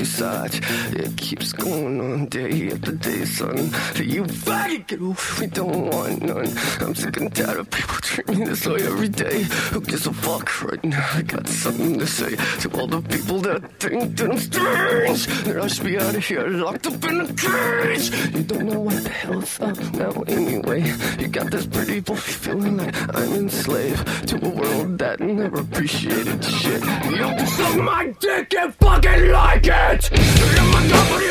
you it. Keeps going on day after day, son. You get off, we don't want none. I'm sick and tired of people treating me this way every day. Who gives a fuck right now? I got something to say to all the people that think that I'm strange. That I should be out of here, locked up in a cage. You don't know what the hell's up now anyway. You got this pretty boy feeling like I'm enslaved to a world that never appreciated shit. You suck my dick and fucking like it. In